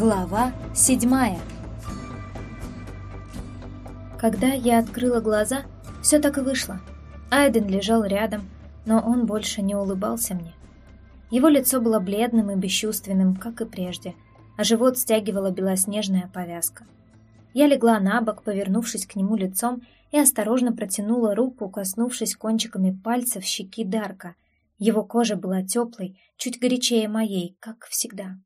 Глава седьмая Когда я открыла глаза, все так и вышло. Айден лежал рядом, но он больше не улыбался мне. Его лицо было бледным и бесчувственным, как и прежде, а живот стягивала белоснежная повязка. Я легла на бок, повернувшись к нему лицом, и осторожно протянула руку, коснувшись кончиками пальцев щеки Дарка. Его кожа была теплой, чуть горячее моей, как всегда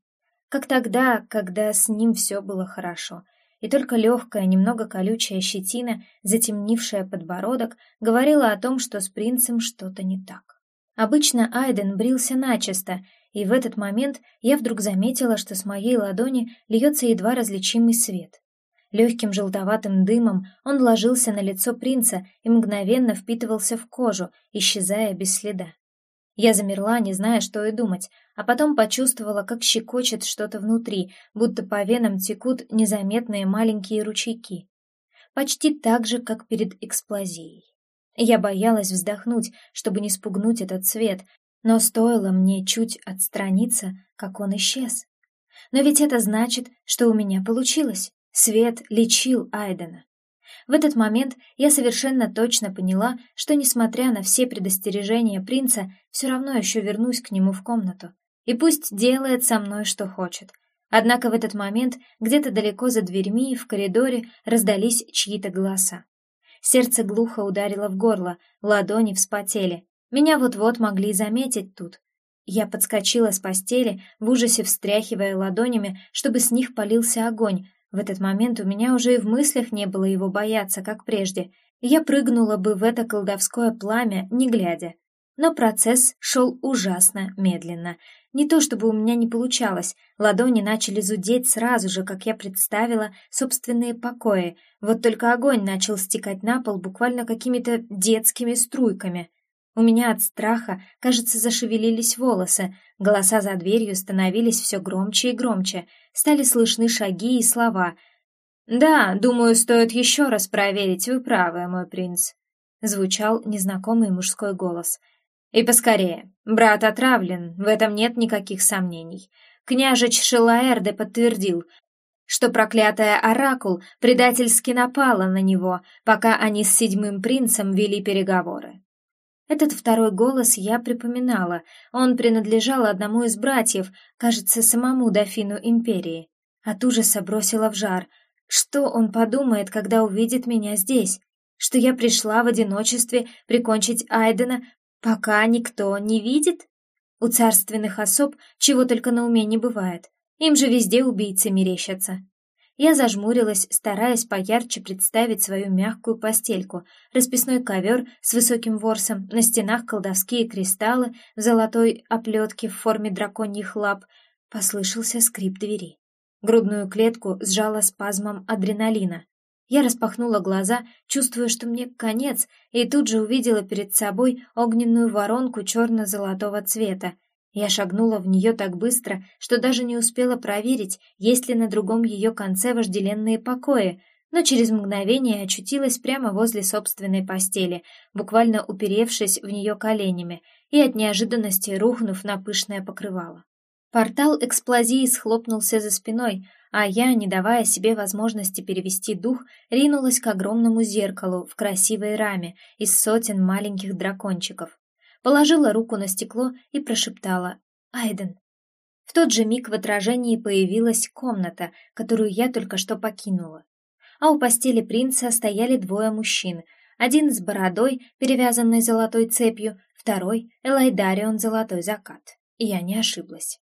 как тогда, когда с ним все было хорошо, и только легкая, немного колючая щетина, затемнившая подбородок, говорила о том, что с принцем что-то не так. Обычно Айден брился начисто, и в этот момент я вдруг заметила, что с моей ладони льется едва различимый свет. Легким желтоватым дымом он ложился на лицо принца и мгновенно впитывался в кожу, исчезая без следа. Я замерла, не зная, что и думать, а потом почувствовала, как щекочет что-то внутри, будто по венам текут незаметные маленькие ручейки. Почти так же, как перед эксплозией. Я боялась вздохнуть, чтобы не спугнуть этот свет, но стоило мне чуть отстраниться, как он исчез. Но ведь это значит, что у меня получилось. Свет лечил Айдена. В этот момент я совершенно точно поняла, что, несмотря на все предостережения принца, все равно еще вернусь к нему в комнату. И пусть делает со мной, что хочет. Однако в этот момент где-то далеко за дверьми и в коридоре раздались чьи-то голоса. Сердце глухо ударило в горло, ладони вспотели. Меня вот-вот могли заметить тут. Я подскочила с постели, в ужасе встряхивая ладонями, чтобы с них полился огонь, в этот момент у меня уже и в мыслях не было его бояться, как прежде. Я прыгнула бы в это колдовское пламя, не глядя. Но процесс шел ужасно медленно. Не то чтобы у меня не получалось, ладони начали зудеть сразу же, как я представила собственные покои. Вот только огонь начал стекать на пол буквально какими-то детскими струйками. У меня от страха, кажется, зашевелились волосы, голоса за дверью становились все громче и громче, стали слышны шаги и слова. «Да, думаю, стоит еще раз проверить, вы правы, мой принц», — звучал незнакомый мужской голос. «И поскорее. Брат отравлен, в этом нет никаких сомнений. Княжич Шилаэрде подтвердил, что проклятая Оракул предательски напала на него, пока они с седьмым принцем вели переговоры. Этот второй голос я припоминала. Он принадлежал одному из братьев, кажется, самому дофину империи. От ужаса бросила в жар. Что он подумает, когда увидит меня здесь? Что я пришла в одиночестве прикончить Айдена, пока никто не видит? У царственных особ чего только на уме не бывает. Им же везде убийцы мерещатся. Я зажмурилась, стараясь поярче представить свою мягкую постельку, расписной ковер с высоким ворсом, на стенах колдовские кристаллы в золотой оплетке в форме драконьих лап. Послышался скрип двери. Грудную клетку сжала спазмом адреналина. Я распахнула глаза, чувствуя, что мне конец, и тут же увидела перед собой огненную воронку черно-золотого цвета, я шагнула в нее так быстро, что даже не успела проверить, есть ли на другом ее конце вожделенные покои, но через мгновение очутилась прямо возле собственной постели, буквально уперевшись в нее коленями и от неожиданности рухнув на пышное покрывало. Портал эксплозии схлопнулся за спиной, а я, не давая себе возможности перевести дух, ринулась к огромному зеркалу в красивой раме из сотен маленьких дракончиков положила руку на стекло и прошептала «Айден». В тот же миг в отражении появилась комната, которую я только что покинула. А у постели принца стояли двое мужчин, один с бородой, перевязанной золотой цепью, второй — Элайдарион Золотой Закат. И я не ошиблась.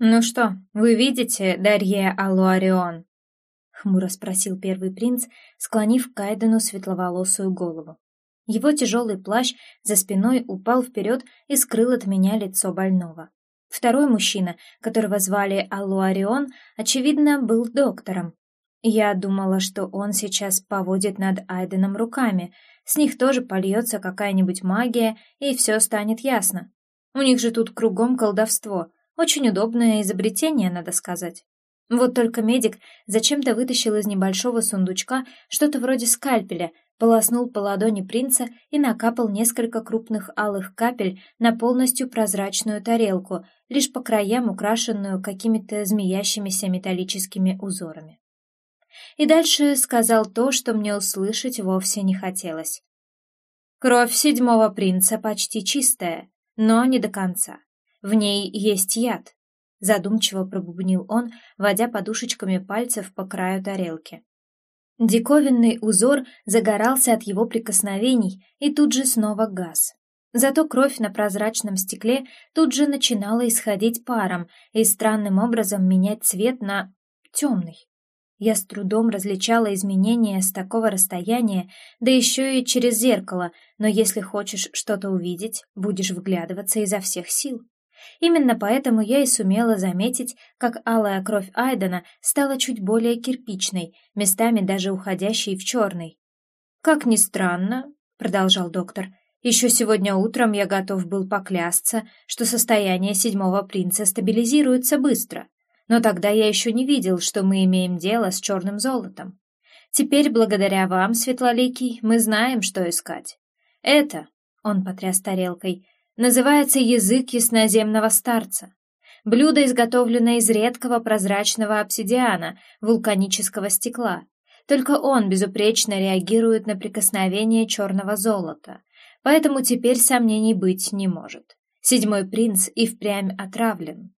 «Ну что, вы видите, Дарье Алуарион?» — хмуро спросил первый принц, склонив к Айдену светловолосую голову. Его тяжелый плащ за спиной упал вперед и скрыл от меня лицо больного. Второй мужчина, которого звали Алуарион, очевидно, был доктором. Я думала, что он сейчас поводит над Айденом руками, с них тоже польется какая-нибудь магия, и все станет ясно. У них же тут кругом колдовство, очень удобное изобретение, надо сказать. Вот только медик зачем-то вытащил из небольшого сундучка что-то вроде скальпеля, полоснул по ладони принца и накапал несколько крупных алых капель на полностью прозрачную тарелку, лишь по краям украшенную какими-то змеящимися металлическими узорами. И дальше сказал то, что мне услышать вовсе не хотелось. Кровь седьмого принца почти чистая, но не до конца. В ней есть яд, задумчиво пробубнил он, водя подушечками пальцев по краю тарелки. Диковинный узор загорался от его прикосновений и тут же снова газ. Зато кровь на прозрачном стекле тут же начинала исходить паром и странным образом менять цвет на темный. Я с трудом различала изменения с такого расстояния, да еще и через зеркало, но если хочешь что-то увидеть, будешь вглядываться изо всех сил. Именно поэтому я и сумела заметить, как алая кровь Айдена стала чуть более кирпичной, местами даже уходящей в черный. «Как ни странно», — продолжал доктор, — «еще сегодня утром я готов был поклясться, что состояние седьмого принца стабилизируется быстро, но тогда я еще не видел, что мы имеем дело с черным золотом. Теперь, благодаря вам, Светлоликий, мы знаем, что искать. Это, — он потряс тарелкой, — называется язык ясноземного старца. Блюдо изготовлено из редкого прозрачного обсидиана, вулканического стекла. Только он безупречно реагирует на прикосновение черного золота, поэтому теперь сомнений быть не может. Седьмой принц и впрямь отравлен.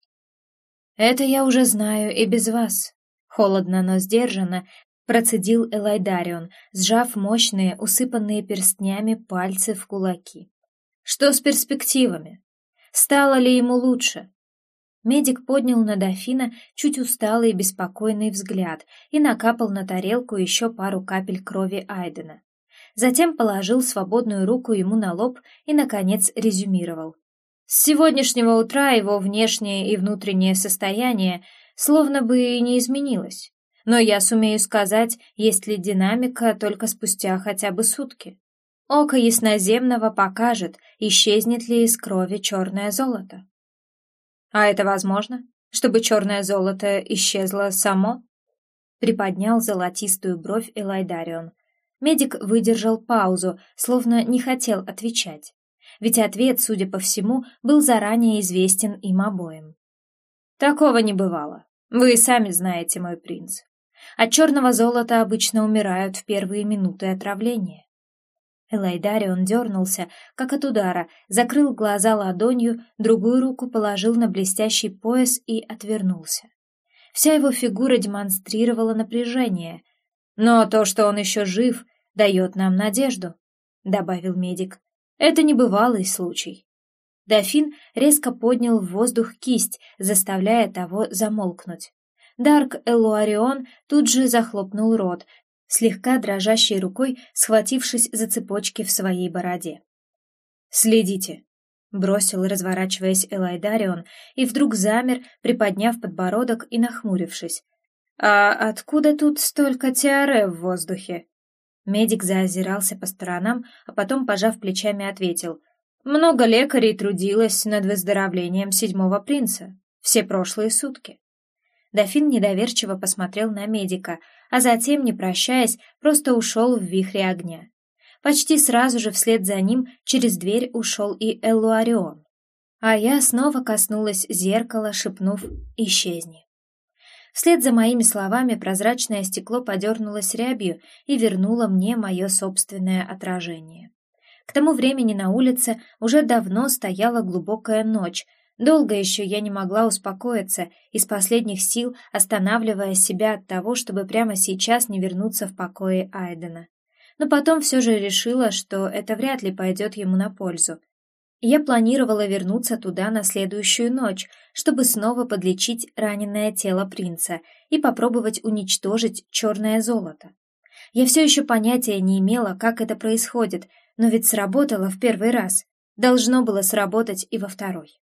«Это я уже знаю и без вас», — холодно, но сдержанно процедил Элайдарион, сжав мощные, усыпанные перстнями пальцы в кулаки. «Что с перспективами? Стало ли ему лучше?» Медик поднял на дофина чуть усталый и беспокойный взгляд и накапал на тарелку еще пару капель крови Айдена. Затем положил свободную руку ему на лоб и, наконец, резюмировал. С сегодняшнего утра его внешнее и внутреннее состояние словно бы и не изменилось. Но я сумею сказать, есть ли динамика только спустя хотя бы сутки. Око ясноземного покажет, исчезнет ли из крови черное золото. А это возможно, чтобы черное золото исчезло само? Приподнял золотистую бровь Элайдарион. Медик выдержал паузу, словно не хотел отвечать ведь ответ, судя по всему, был заранее известен им обоим. «Такого не бывало. Вы сами знаете, мой принц. От черного золота обычно умирают в первые минуты отравления». Элайдарион дернулся, как от удара, закрыл глаза ладонью, другую руку положил на блестящий пояс и отвернулся. Вся его фигура демонстрировала напряжение. «Но то, что он еще жив, дает нам надежду», — добавил медик. Это небывалый случай. Дофин резко поднял в воздух кисть, заставляя того замолкнуть. Дарк Элуарион тут же захлопнул рот, слегка дрожащей рукой схватившись за цепочки в своей бороде. «Следите», — бросил, разворачиваясь Элайдарион, и вдруг замер, приподняв подбородок и нахмурившись. «А откуда тут столько тиаре в воздухе?» Медик заозирался по сторонам, а потом, пожав плечами, ответил. «Много лекарей трудилось над выздоровлением седьмого принца. Все прошлые сутки». Дофин недоверчиво посмотрел на медика, а затем, не прощаясь, просто ушел в вихре огня. Почти сразу же вслед за ним через дверь ушел и Эллуарион. А я снова коснулась зеркала, шепнув «Исчезни». Вслед за моими словами прозрачное стекло подернулось рябью и вернуло мне мое собственное отражение. К тому времени на улице уже давно стояла глубокая ночь. Долго еще я не могла успокоиться, из последних сил останавливая себя от того, чтобы прямо сейчас не вернуться в покое Айдена. Но потом все же решила, что это вряд ли пойдет ему на пользу. Я планировала вернуться туда на следующую ночь, чтобы снова подлечить раненое тело принца и попробовать уничтожить черное золото. Я все еще понятия не имела, как это происходит, но ведь сработало в первый раз. Должно было сработать и во второй.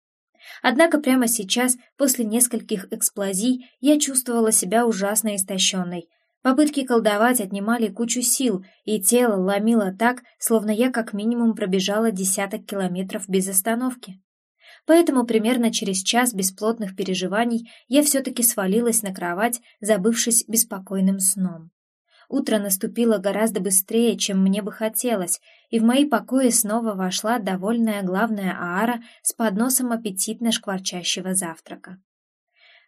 Однако прямо сейчас, после нескольких эксплозий, я чувствовала себя ужасно истощенной, Попытки колдовать отнимали кучу сил, и тело ломило так, словно я как минимум пробежала десяток километров без остановки. Поэтому примерно через час бесплотных переживаний я все-таки свалилась на кровать, забывшись беспокойным сном. Утро наступило гораздо быстрее, чем мне бы хотелось, и в мои покои снова вошла довольная главная Аара с подносом аппетитно шкварчащего завтрака.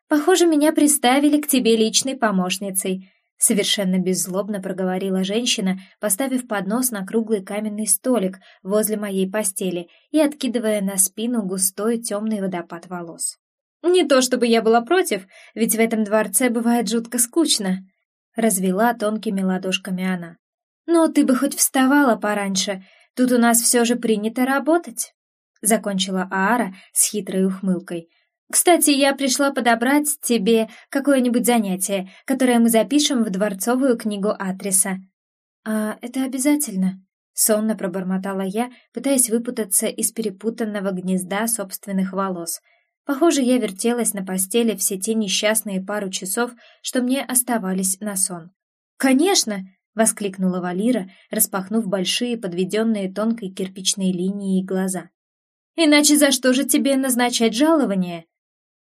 «Похоже, меня приставили к тебе личной помощницей», — совершенно беззлобно проговорила женщина, поставив поднос на круглый каменный столик возле моей постели и откидывая на спину густой темный водопад волос. «Не то чтобы я была против, ведь в этом дворце бывает жутко скучно», — развела тонкими ладошками она. «Но ты бы хоть вставала пораньше, тут у нас все же принято работать», — закончила Аара с хитрой ухмылкой, кстати, я пришла подобрать тебе какое-нибудь занятие, которое мы запишем в дворцовую книгу адреса. А это обязательно? Сонно пробормотала я, пытаясь выпутаться из перепутанного гнезда собственных волос. Похоже, я вертелась на постели все те несчастные пару часов, что мне оставались на сон. «Конечно!» — воскликнула Валира, распахнув большие, подведенные тонкой кирпичной линией глаза. «Иначе за что же тебе назначать жалование?»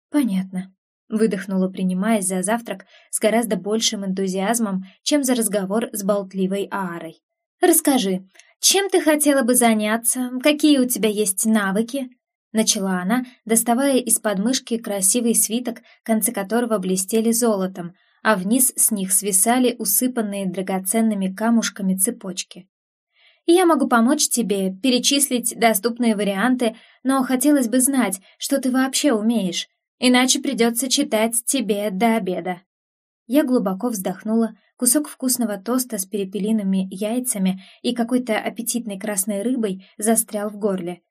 «Понятно», — выдохнула, принимаясь за завтрак с гораздо большим энтузиазмом, чем за разговор с болтливой Аарой. «Расскажи, чем ты хотела бы заняться? Какие у тебя есть навыки?» Начала она, доставая из подмышки красивый свиток, концы которого блестели золотом, а вниз с них свисали усыпанные драгоценными камушками цепочки. «Я могу помочь тебе перечислить доступные варианты, но хотелось бы знать, что ты вообще умеешь. Иначе придется читать тебе до обеда». Я глубоко вздохнула, кусок вкусного тоста с перепелиными яйцами и какой-то аппетитной красной рыбой застрял в горле.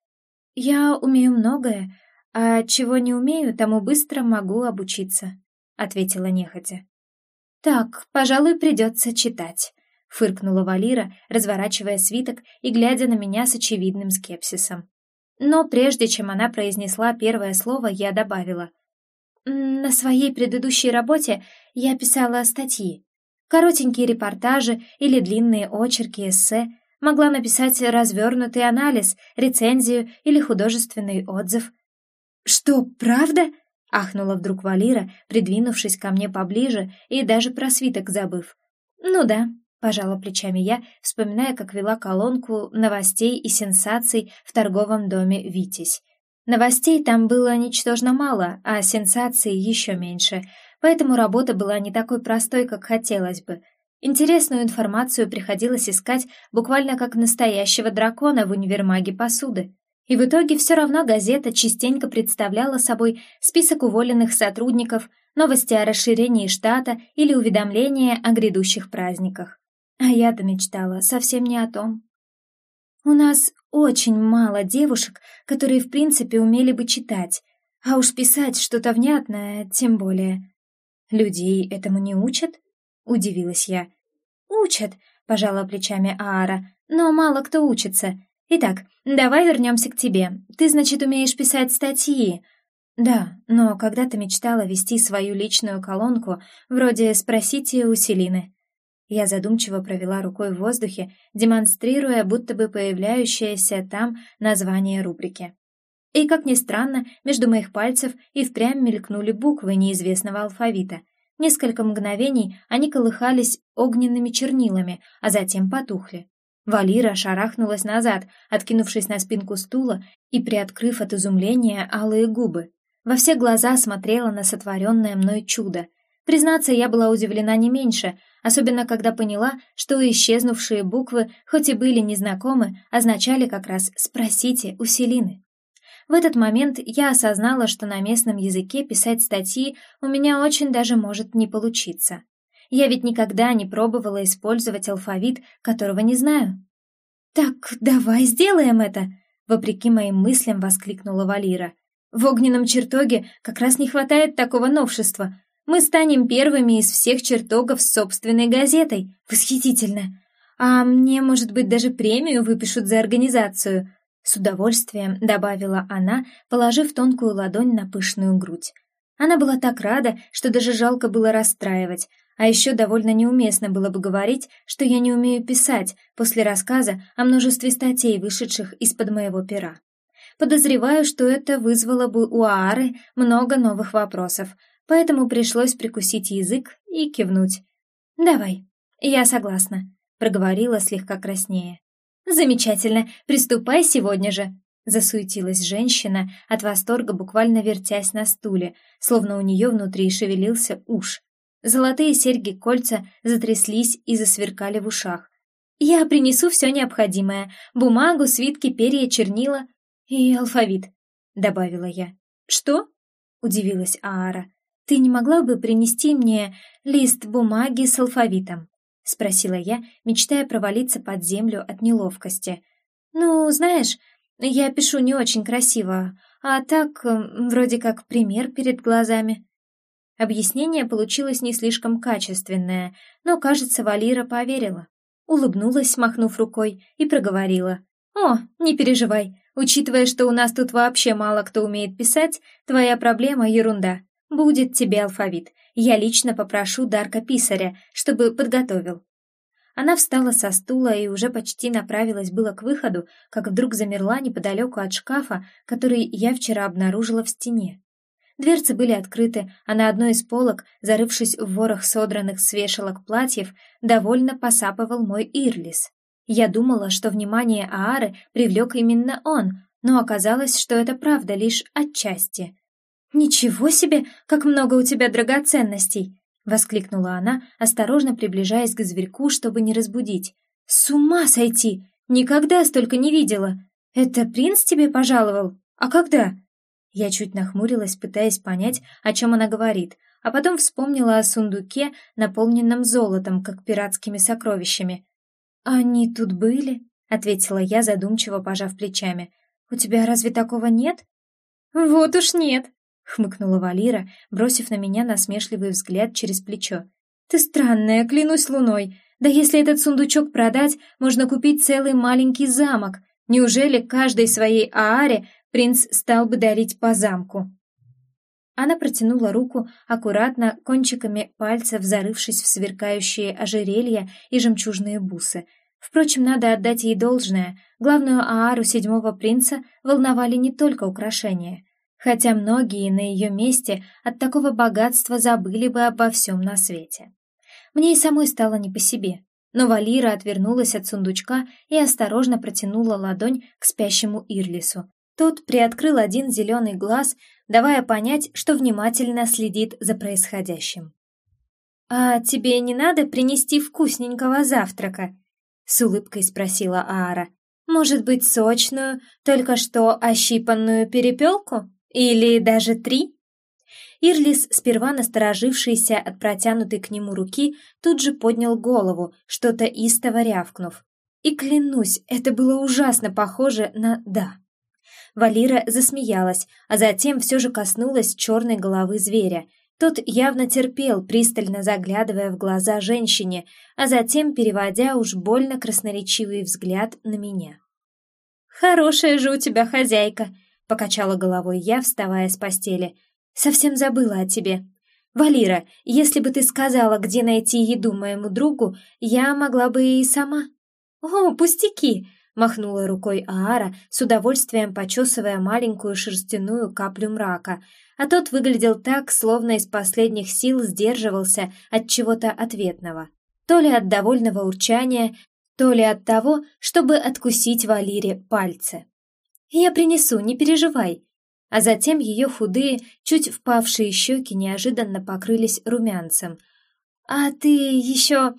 «Я умею многое, а чего не умею, тому быстро могу обучиться», — ответила нехотя. «Так, пожалуй, придется читать», — фыркнула Валира, разворачивая свиток и глядя на меня с очевидным скепсисом. Но прежде чем она произнесла первое слово, я добавила. «На своей предыдущей работе я писала статьи. Коротенькие репортажи или длинные очерки, эссе. Могла написать развернутый анализ, рецензию или художественный отзыв. «Что, правда?» — ахнула вдруг Валира, придвинувшись ко мне поближе и даже про свиток забыв. «Ну да, Пожала плечами я, вспоминая, как вела колонку новостей и сенсаций в торговом доме «Витязь». Новостей там было ничтожно мало, а сенсаций еще меньше, поэтому работа была не такой простой, как хотелось бы. Интересную информацию приходилось искать буквально как настоящего дракона в универмаге посуды. И в итоге все равно газета частенько представляла собой список уволенных сотрудников, новости о расширении штата или уведомления о грядущих праздниках. А я-то мечтала совсем не о том. У нас очень мало девушек, которые в принципе умели бы читать, а уж писать что-то внятное тем более. Людей этому не учат? Удивилась я. Учат, пожала плечами Аара, но мало кто учится. Итак, давай вернемся к тебе. Ты, значит, умеешь писать статьи. Да, но когда-то мечтала вести свою личную колонку, вроде «Спросите у Селины». Я задумчиво провела рукой в воздухе, демонстрируя будто бы появляющееся там название рубрики. И, как ни странно, между моих пальцев и впрямь мелькнули буквы неизвестного алфавита. Несколько мгновений они колыхались огненными чернилами, а затем потухли. Валира шарахнулась назад, откинувшись на спинку стула и приоткрыв от изумления алые губы. Во все глаза смотрела на сотворенное мной чудо. Признаться, я была удивлена не меньше, особенно когда поняла, что исчезнувшие буквы, хоть и были незнакомы, означали как раз «спросите у Селины». В этот момент я осознала, что на местном языке писать статьи у меня очень даже может не получиться. Я ведь никогда не пробовала использовать алфавит, которого не знаю. «Так, давай сделаем это!» — вопреки моим мыслям воскликнула Валира. «В огненном чертоге как раз не хватает такого новшества. Мы станем первыми из всех чертогов с собственной газетой. Восхитительно! А мне, может быть, даже премию выпишут за организацию. С удовольствием добавила она, положив тонкую ладонь на пышную грудь. Она была так рада, что даже жалко было расстраивать, а еще довольно неуместно было бы говорить, что я не умею писать после рассказа о множестве статей, вышедших из-под моего пера. Подозреваю, что это вызвало бы у Аары много новых вопросов, поэтому пришлось прикусить язык и кивнуть. «Давай». я согласна», — проговорила слегка краснее. «Замечательно, приступай сегодня же», — засуетилась женщина, от восторга буквально вертясь на стуле, словно у нее внутри шевелился уж. Золотые серьги-кольца затряслись и засверкали в ушах. «Я принесу все необходимое — бумагу, свитки, перья, чернила и алфавит», — добавила я. «Что?» — удивилась Аара. «Ты не могла бы принести мне лист бумаги с алфавитом?» — спросила я, мечтая провалиться под землю от неловкости. «Ну, знаешь, я пишу не очень красиво, а так, вроде как пример перед глазами». Объяснение получилось не слишком качественное, но, кажется, Валира поверила. Улыбнулась, махнув рукой, и проговорила. «О, не переживай, учитывая, что у нас тут вообще мало кто умеет писать, твоя проблема — ерунда. Будет тебе алфавит, я лично попрошу Дарка Писаря, чтобы подготовил. Она встала со стула и уже почти направилась было к выходу, как вдруг замерла неподалеку от шкафа, который я вчера обнаружила в стене. Дверцы были открыты, а на одной из полок, зарывшись в ворох содранных с вешалок платьев, довольно посапывал мой Ирлис. Я думала, что внимание Аары привлек именно он, но оказалось, что это правда лишь отчасти. «Ничего себе, как много у тебя драгоценностей!» — воскликнула она, осторожно приближаясь к зверьку, чтобы не разбудить. «С ума сойти! Никогда столько не видела! Это принц тебе пожаловал? А когда?» Я чуть нахмурилась, пытаясь понять, о чем она говорит, а потом вспомнила о сундуке, наполненном золотом, как пиратскими сокровищами. «Они тут были?» — ответила я, задумчиво пожав плечами. «У тебя разве такого нет?» «Вот уж нет!» Хмыкнула Валира, бросив на меня насмешливый взгляд через плечо. Ты странная, клянусь луной. Да если этот сундучок продать, можно купить целый маленький замок. Неужели каждой своей ааре принц стал бы дарить по замку? Она протянула руку, аккуратно, кончиками пальцев зарывшись в сверкающие ожерелья и жемчужные бусы. Впрочем, надо отдать ей должное. Главную аару седьмого принца волновали не только украшения хотя многие на ее месте от такого богатства забыли бы обо всем на свете. Мне и самой стало не по себе, но Валира отвернулась от сундучка и осторожно протянула ладонь к спящему Ирлису. Тот приоткрыл один зеленый глаз, давая понять, что внимательно следит за происходящим. «А тебе не надо принести вкусненького завтрака?» — с улыбкой спросила Аара. «Может быть, сочную, только что ощипанную перепелку?» Или даже три? Ирлис, сперва насторожившийся от протянутой к нему руки, тут же поднял голову, что-то истово рявкнув. И клянусь, это было ужасно похоже на «да». Валира засмеялась, а затем все же коснулась черной головы зверя. Тот явно терпел, пристально заглядывая в глаза женщине, а затем переводя уж больно красноречивый взгляд на меня. «Хорошая же у тебя хозяйка!» — покачала головой я, вставая с постели. «Совсем забыла о тебе. Валира, если бы ты сказала, где найти еду моему другу, я могла бы и сама». «О, пустяки!» — махнула рукой Аара, с удовольствием почесывая маленькую шерстяную каплю мрака, а тот выглядел так, словно из последних сил сдерживался от чего-то ответного. То ли от довольного урчания, то ли от того, чтобы откусить Валире пальцы. Я принесу, не переживай. А затем ее худые, чуть впавшие щеки неожиданно покрылись румянцем. А ты еще,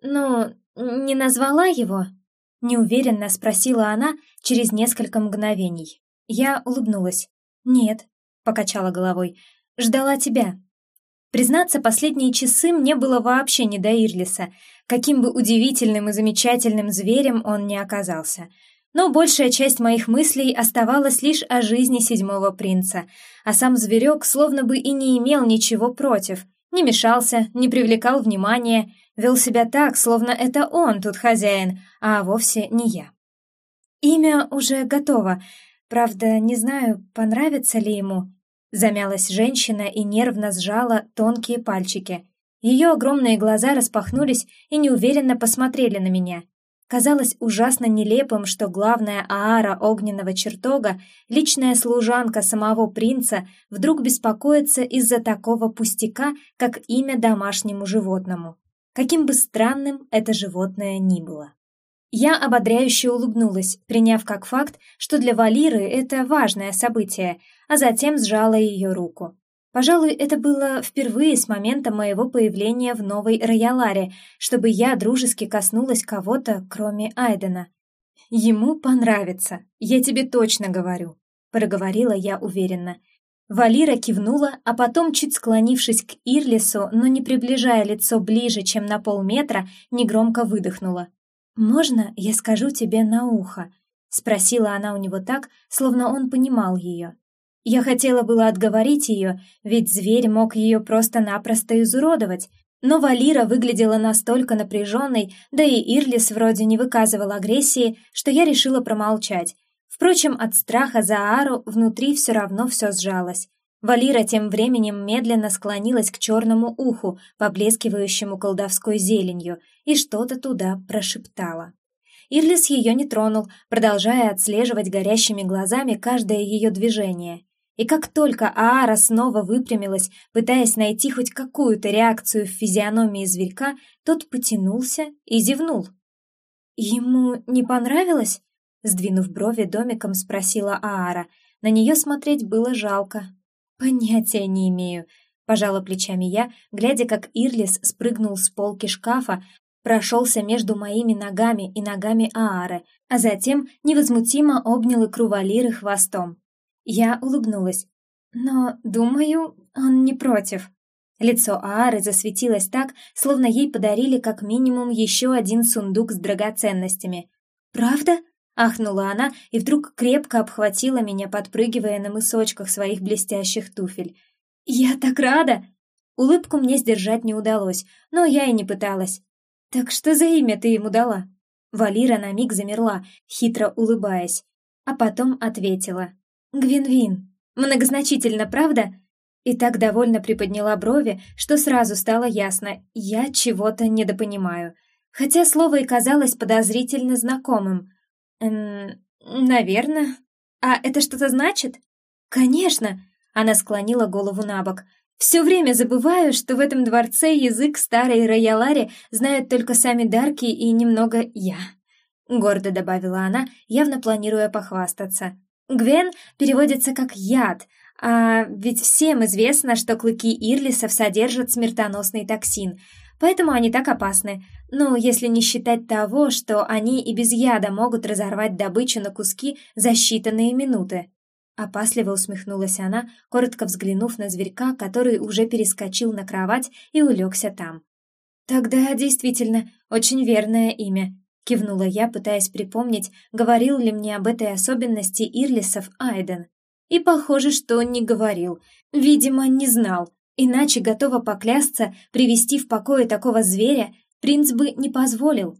ну, не назвала его? Неуверенно спросила она через несколько мгновений. Я улыбнулась. «Нет», — покачала головой, — «ждала тебя». Признаться, последние часы мне было вообще не до Ирлиса, каким бы удивительным и замечательным зверем он ни оказался — но большая часть моих мыслей оставалась лишь о жизни седьмого принца, а сам зверек словно бы и не имел ничего против, не мешался, не привлекал внимания, вел себя так, словно это он тут хозяин, а вовсе не я. Имя уже готово, правда, не знаю, понравится ли ему. Замялась женщина и нервно сжала тонкие пальчики. Ее огромные глаза распахнулись и неуверенно посмотрели на меня. Казалось ужасно нелепым, что главная аара огненного чертога, личная служанка самого принца, вдруг беспокоится из-за такого пустяка, как имя домашнему животному. каким бы странным это животное ни было. Я ободряюще улыбнулась, приняв как факт, что для Валиры это важное событие, а затем сжала ее руку. Пожалуй, это было впервые с момента моего появления в новой Рояларе, чтобы я дружески коснулась кого-то, кроме Айдена. Ему понравится, я тебе точно говорю, проговорила я уверенно. Валира кивнула, а потом, чуть склонившись к Ирлису, но не приближая лицо ближе, чем на полметра, негромко выдохнула. «Можно я скажу тебе на ухо?» — спросила она у него так, словно он понимал ее. Я хотела было отговорить ее, ведь зверь мог ее просто-напросто изуродовать, но Валира выглядела настолько напряженной, да и Ирлис вроде не выказывал агрессии, что я решила промолчать. Впрочем, от страха за Ару внутри все равно все сжалось. Валира тем временем медленно склонилась к черному уху, поблескивающему колдовской зеленью, и что-то туда прошептала. Ирлис ее не тронул, продолжая отслеживать горящими глазами каждое ее движение. И как только Аара снова выпрямилась, пытаясь найти хоть какую-то реакцию в физиономии зверька, тот потянулся и зевнул. «Ему не понравилось?» Сдвинув брови домиком, спросила Аара. На нее смотреть было жалко, «Понятия не имею», — пожала плечами я, глядя, как Ирлис спрыгнул с полки шкафа, прошелся между моими ногами и ногами Аары, а затем невозмутимо обнял икру Валиры хвостом. Я улыбнулась. «Но, думаю, он не против». Лицо Аары засветилось так, словно ей подарили как минимум еще один сундук с драгоценностями. «Правда?» Ахнула она и вдруг крепко обхватила меня, подпрыгивая на мысочках своих блестящих туфель. «Я так рада!» Улыбку мне сдержать не удалось, но я и не пыталась. «Так что за имя ты ему дала?» Валира на миг замерла, хитро улыбаясь, а потом ответила. «Гвинвин. Многозначительно, правда?» И так довольно приподняла брови, что сразу стало ясно, я чего-то недопонимаю. Хотя слово и казалось подозрительно знакомым — Эм, наверное. А это что-то значит? Конечно. Она склонила голову на бок. Все время забываю, что в этом дворце язык старой Роялари знают только сами Дарки и немного я. Гордо добавила она, явно планируя похвастаться. Гвен переводится как «яд», а ведь всем известно, что клыки Ирлисов содержат смертоносный токсин — Поэтому они так опасны. Ну, если не считать того, что они и без яда могут разорвать добычу на куски за считанные минуты. Опасливо усмехнулась она, коротко взглянув на зверька, который уже перескочил на кровать и улегся там. «Тогда действительно очень верное имя», — кивнула я, пытаясь припомнить, говорил ли мне об этой особенности Ирлисов Айден. И похоже, что он не говорил. Видимо, не знал. Иначе, готова поклясться, привести в покое такого зверя принц бы не позволил.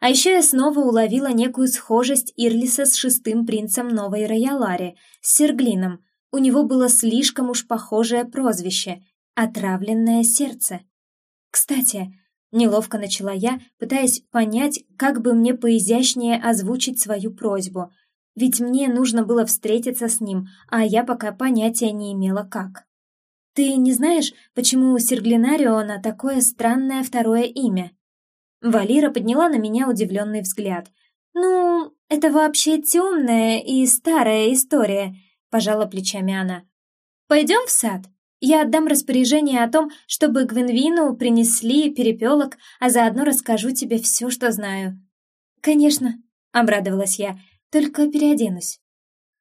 А еще я снова уловила некую схожесть Ирлиса с шестым принцем Новой Роялари, с Серглином. У него было слишком уж похожее прозвище — «Отравленное сердце». Кстати, неловко начала я, пытаясь понять, как бы мне поизящнее озвучить свою просьбу, ведь мне нужно было встретиться с ним, а я пока понятия не имела как. Ты не знаешь, почему у Серглинариона такое странное второе имя?» Валира подняла на меня удивленный взгляд. «Ну, это вообще темная и старая история», — пожала плечами она. «Пойдем в сад. Я отдам распоряжение о том, чтобы Гвенвину принесли перепелок, а заодно расскажу тебе все, что знаю». «Конечно», — обрадовалась я, — «только переоденусь».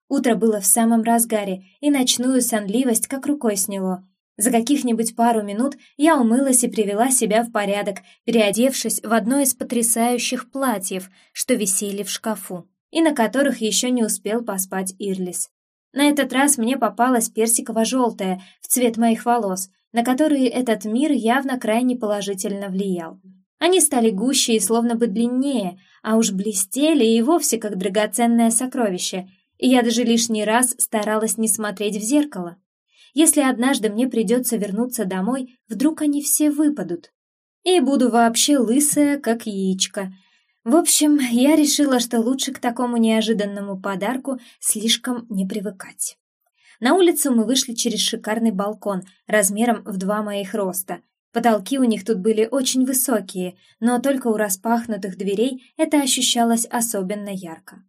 Утро было в самом разгаре, и ночную сонливость как рукой сняло. За каких-нибудь пару минут я умылась и привела себя в порядок, переодевшись в одно из потрясающих платьев, что висели в шкафу, и на которых еще не успел поспать Ирлис. На этот раз мне попалась персиково-желтая, в цвет моих волос, на которые этот мир явно крайне положительно влиял. Они стали гуще и словно бы длиннее, а уж блестели и вовсе как драгоценное сокровище, и я даже лишний раз старалась не смотреть в зеркало. Если однажды мне придется вернуться домой, вдруг они все выпадут. И буду вообще лысая, как яичко. В общем, я решила, что лучше к такому неожиданному подарку слишком не привыкать. На улицу мы вышли через шикарный балкон размером в два моих роста. Потолки у них тут были очень высокие, но только у распахнутых дверей это ощущалось особенно ярко.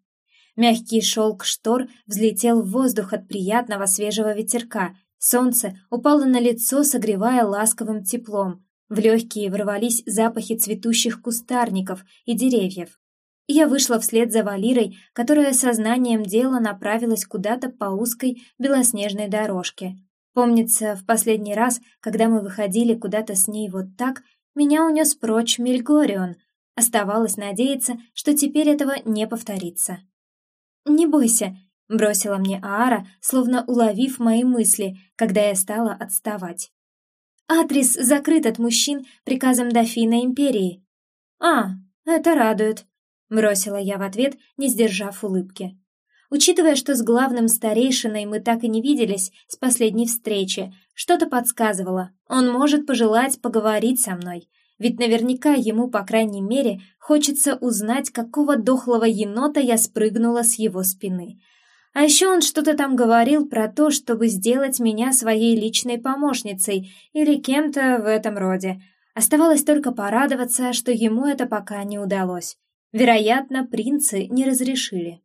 Мягкий шелк штор взлетел в воздух от приятного свежего ветерка, солнце упало на лицо, согревая ласковым теплом, в легкие ворвались запахи цветущих кустарников и деревьев. Я вышла вслед за Валирой, которая сознанием дела направилась куда-то по узкой белоснежной дорожке. Помнится, в последний раз, когда мы выходили куда-то с ней вот так, меня унес прочь Мельгорион. Оставалось надеяться, что теперь этого не повторится. «Не бойся», — бросила мне Аара, словно уловив мои мысли, когда я стала отставать. «Адрес закрыт от мужчин приказом дофина Империи». «А, это радует», — бросила я в ответ, не сдержав улыбки. Учитывая, что с главным старейшиной мы так и не виделись с последней встречи, что-то подсказывало, он может пожелать поговорить со мной. Ведь наверняка ему, по крайней мере, хочется узнать, какого дохлого енота я спрыгнула с его спины. А еще он что-то там говорил про то, чтобы сделать меня своей личной помощницей или кем-то в этом роде. Оставалось только порадоваться, что ему это пока не удалось. Вероятно, принцы не разрешили.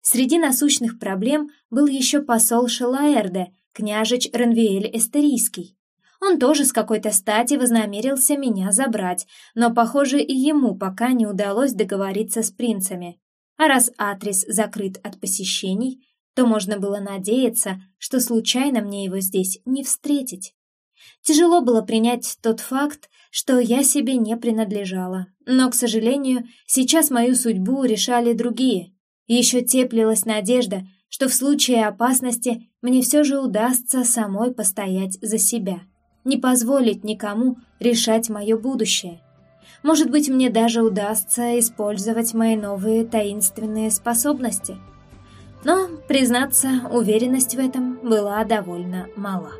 Среди насущных проблем был еще посол Шелаэрде, княжич Ренвиэль Эстерийский. Он тоже с какой-то стати вознамерился меня забрать, но, похоже, и ему пока не удалось договориться с принцами. А раз адрес закрыт от посещений, то можно было надеяться, что случайно мне его здесь не встретить. Тяжело было принять тот факт, что я себе не принадлежала, но, к сожалению, сейчас мою судьбу решали другие. Еще теплилась надежда, что в случае опасности мне все же удастся самой постоять за себя не позволить никому решать мое будущее. Может быть, мне даже удастся использовать мои новые таинственные способности. Но, признаться, уверенность в этом была довольно мала.